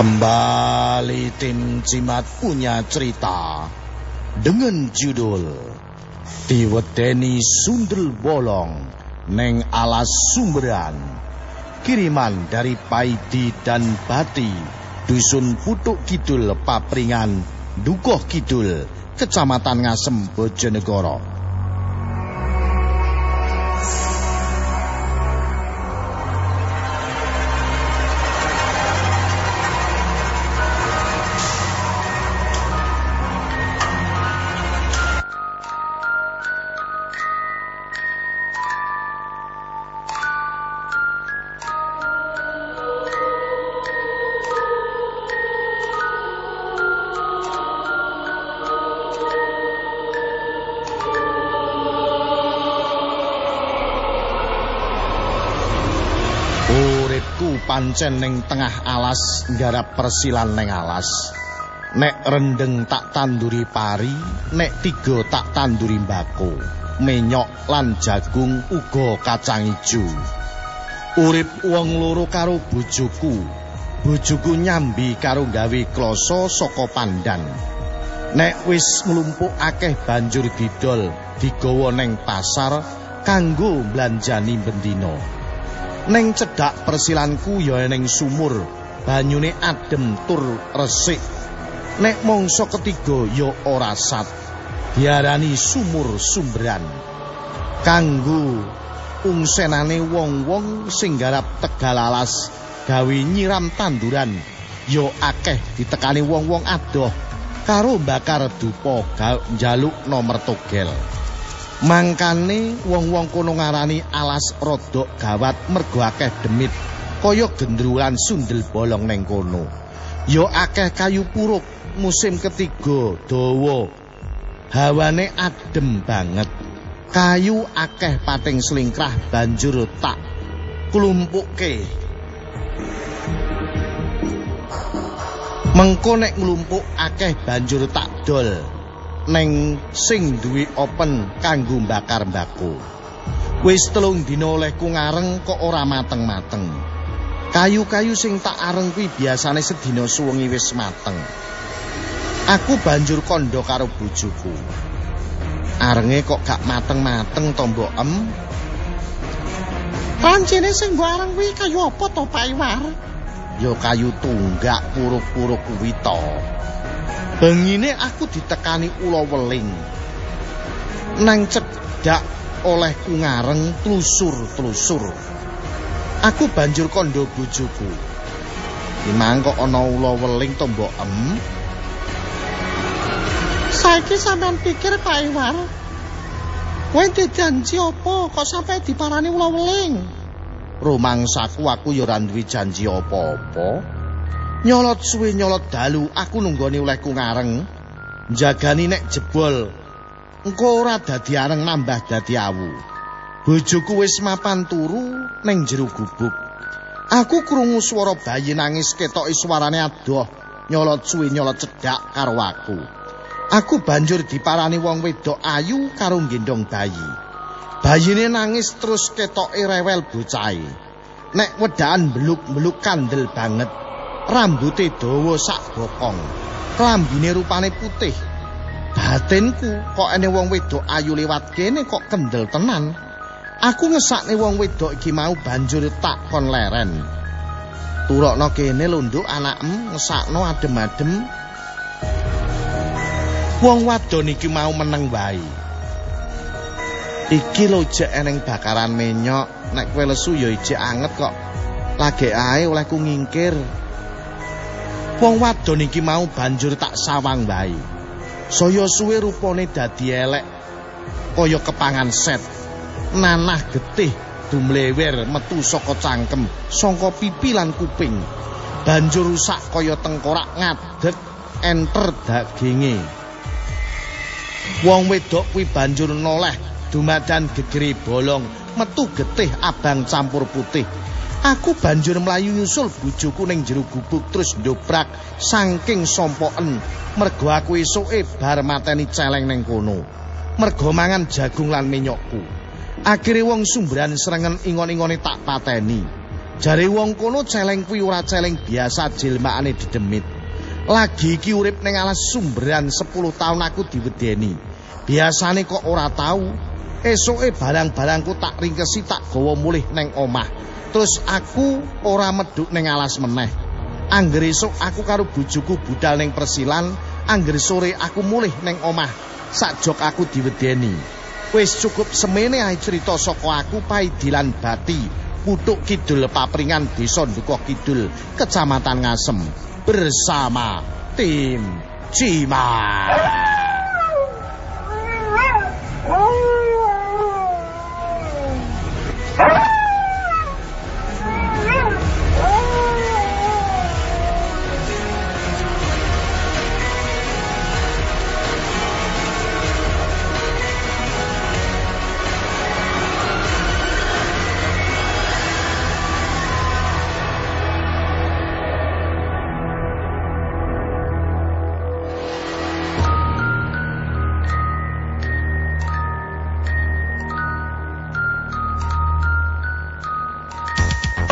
kembali tim Cimat punya cerita dengan judul Diwedeni Sundel Bolong Neng Alas Sumberan. Kiriman dari Paidi dan Bati, Dusun Putuk Kidul Papringan, Dukuh Kidul, Kecamatan Ngasem Bojonegoro. Pancen ning tengah alas nggarap persilan ning alas. Nek rendeng tak tanduri pari nek tiga tak tanduri mbako. Menyok lan jagung uga kacang ijo. Urip wong loro karo bojoku. Bojoku nyambi karo gawe kloso saka pandan. Nek wis nglumpuk akeh banjur didol digawa ning pasar kanggo blanjani bendina Neng cedak persilanku ya neng sumur, banyune adem tur resik. Nek mangsa ketiga ya ora sat. Diarani sumur sumberan. Kanggo ungsenane wong-wong sing garap tegal alas gawe nyiram tanduran ya akeh ditekani wong-wong adoh karo bakar dupa njaluk nomor togel. Mangkane wong-wong kono ngarani alas rodok gawat mergo akeh demit kaya gendrulan sundel bolong neng kono. Ya akeh kayu puruk musim ketiga dawa. Hawane adem banget. Kayu akeh pating slingkrah banjur tak klumpukke. Mengko nek nglumpuk akeh banjur tak dol. Neng sing duwe open kanggo bakar mbako. Wis telung dina olehku ngareng kok ora mateng-mateng. Kayu-kayu sing tak areng kuwi biasane sedina suwengi wis mateng. Aku banjur kondo karo bojoku. Arenge kok gak mateng-mateng to mbok em? Pancene sing mbok areng kuwi kayu apa to Pak Iwar? Ya kayu tunggak puruk-puruk kuwi to. Bengine aku ditekani ula weling. Nang cedak oleh ku ngareng tlusur-tlusur. Aku banjur kondo bojoku. Dimang ana ula weling to mbok em? Saiki sampean pikir Pak Iwar. Kowe janji apa kok sampai diparani ula weling? Rumangsaku aku ya ora janji apa-apa. Nyolot suwe nyolot dalu aku nunggoni olehku ngareng. Jagani nek jebol engko ora dadi areng nambah dadi awu. Bojoku wis mapan turu ning jero gubuk. Aku krungu swara bayi nangis ketoki swarane adoh nyolot suwe nyolot cedak karo aku. Aku banjur diparani wong wedok ayu karo gendong bayi. Bayine nangis terus ketoki rewel bocahe. Nek wedaan beluk-beluk kandel banget rambuté dawa sak bokong, klambine rupane putih. Batinku kok ene wong wedok ayu liwat kene kok kendel tenan. Aku ngesakne wong wedok iki mau banjur tak kon leren. Turokno kene lunduk anakmu ngesakno adem-adem. Wong wadon iki mau meneng wae. Iki lho jek eneng bakaran menyok, nek kowe lesu ya ijek anget kok. Lagi ae olehku ngingkir. Wong wadon iki mau banjur tak sawang wae. Saya suwe rupane dadi elek kaya kepangan set. Nanah getih dumlewer metu saka cangkem, saka pipi lan kuping. Banjur rusak kaya tengkorak ngadeg enter daginge. Wong wedok kuwi banjur noleh dumadan gegere bolong, metu getih abang campur putih. Aku banjur mlayu nyusul bojoku ning jero gubuk terus ndobrak saking sompoken mergo aku esuke bar mateni celeng ning kono. Mergo mangan jagung lan minyokku. Akhire wong sumberan serengen ingon-ingone tak pateni. Jare wong kono celeng kuwi ora celeng biasa jilmakane didemit. Lagi iki urip ning alas sumberan 10 tahun aku diwedeni. Biasane kok ora tahu. Esuke barang-barangku tak ringkesi tak gawa mulih ning omah. Terus aku ora medhuk ning alas meneh. Angger esuk aku karo bojoku budal ning persilan, angger sore aku mulih ning omah. Sakjok aku diwedeni. Wis cukup semene ae crita saka aku Paidilan Bati, Putuk Kidul Papringan Desa Dukuh Kidul, Kecamatan Ngasem. bersama tim Cimat.